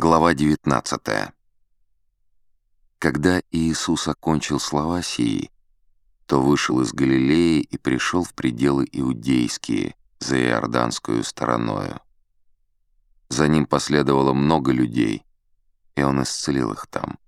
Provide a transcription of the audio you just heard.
Глава 19 Когда Иисус окончил слова сии, то вышел из Галилеи и пришел в пределы иудейские, за Иорданскую стороною. За ним последовало много людей, и он исцелил их там.